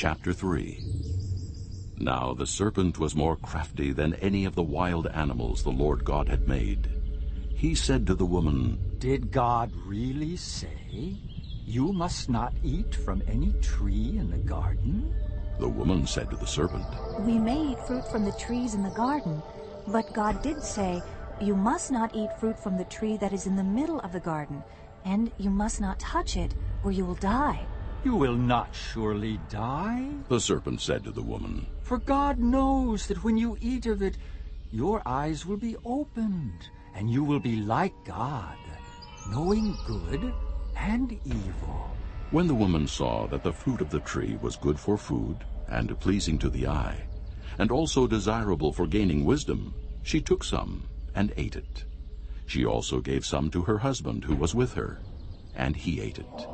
Chapter 3 Now the serpent was more crafty than any of the wild animals the Lord God had made. He said to the woman, Did God really say, You must not eat from any tree in the garden? The woman said to the serpent, We may eat fruit from the trees in the garden, but God did say, You must not eat fruit from the tree that is in the middle of the garden, and you must not touch it, or you will die. You will not surely die. The serpent said to the woman, For God knows that when you eat of it, your eyes will be opened, and you will be like God, knowing good and evil. When the woman saw that the fruit of the tree was good for food and pleasing to the eye, and also desirable for gaining wisdom, she took some and ate it. She also gave some to her husband who was with her, and he ate it.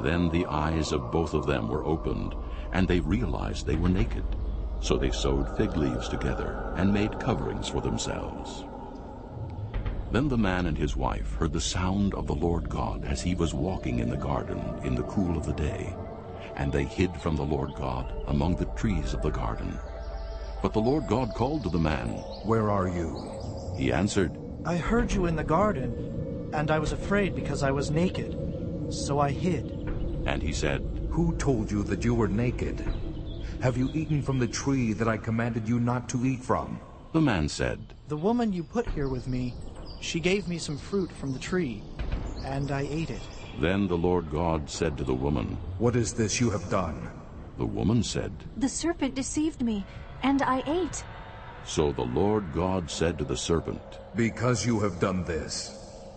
Then the eyes of both of them were opened, and they realized they were naked. So they sewed fig leaves together and made coverings for themselves. Then the man and his wife heard the sound of the Lord God as he was walking in the garden in the cool of the day. And they hid from the Lord God among the trees of the garden. But the Lord God called to the man, Where are you? He answered, I heard you in the garden, and I was afraid because I was naked. So I hid. And he said, Who told you that you were naked? Have you eaten from the tree that I commanded you not to eat from? The man said, The woman you put here with me, she gave me some fruit from the tree, and I ate it. Then the Lord God said to the woman, What is this you have done? The woman said, The serpent deceived me, and I ate. So the Lord God said to the serpent, Because you have done this,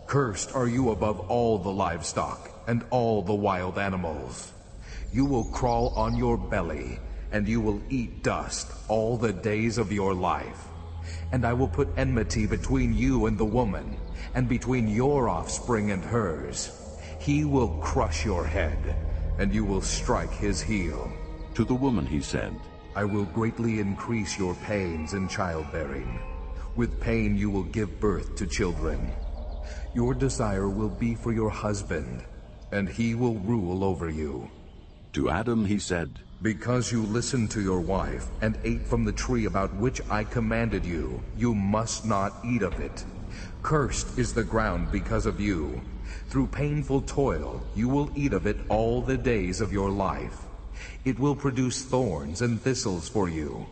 cursed are you above all the livestock and all the wild animals. You will crawl on your belly, and you will eat dust all the days of your life. And I will put enmity between you and the woman, and between your offspring and hers. He will crush your head, and you will strike his heel. To the woman he said, I will greatly increase your pains in childbearing. With pain you will give birth to children. Your desire will be for your husband, and he will rule over you. To Adam he said, Because you listened to your wife and ate from the tree about which I commanded you, you must not eat of it. Cursed is the ground because of you. Through painful toil you will eat of it all the days of your life. It will produce thorns and thistles for you,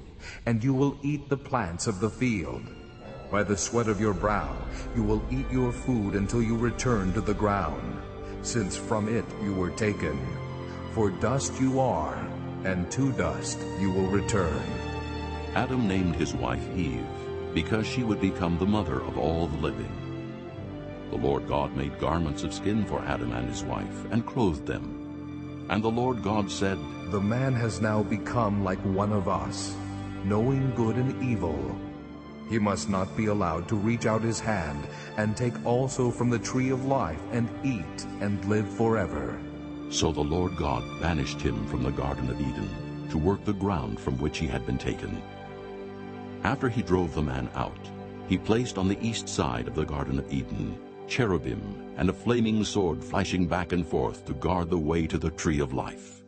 and you will eat the plants of the field. By the sweat of your brow you will eat your food until you return to the ground, since from it you were taken. For dust you are, and to dust you will return. Adam named his wife Eve, because she would become the mother of all the living. The Lord God made garments of skin for Adam and his wife, and clothed them. And the Lord God said, The man has now become like one of us, knowing good and evil. He must not be allowed to reach out his hand and take also from the tree of life and eat and live forever. So the Lord God banished him from the Garden of Eden to work the ground from which he had been taken. After he drove the man out, he placed on the east side of the Garden of Eden cherubim and a flaming sword flashing back and forth to guard the way to the tree of life.